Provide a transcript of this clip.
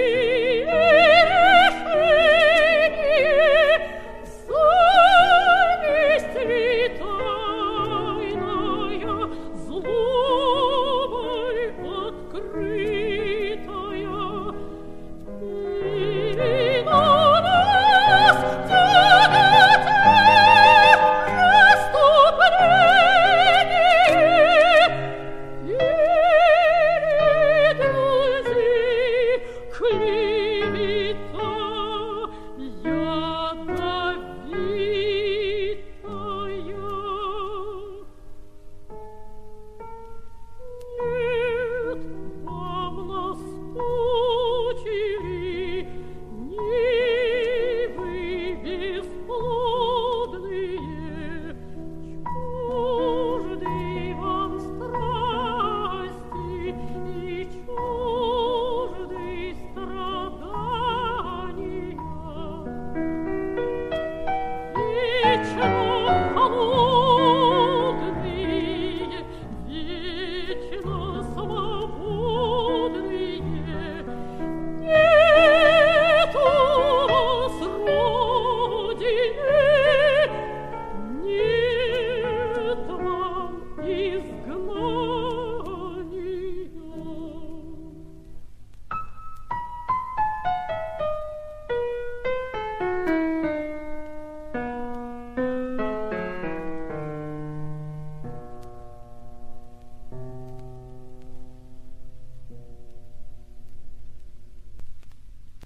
see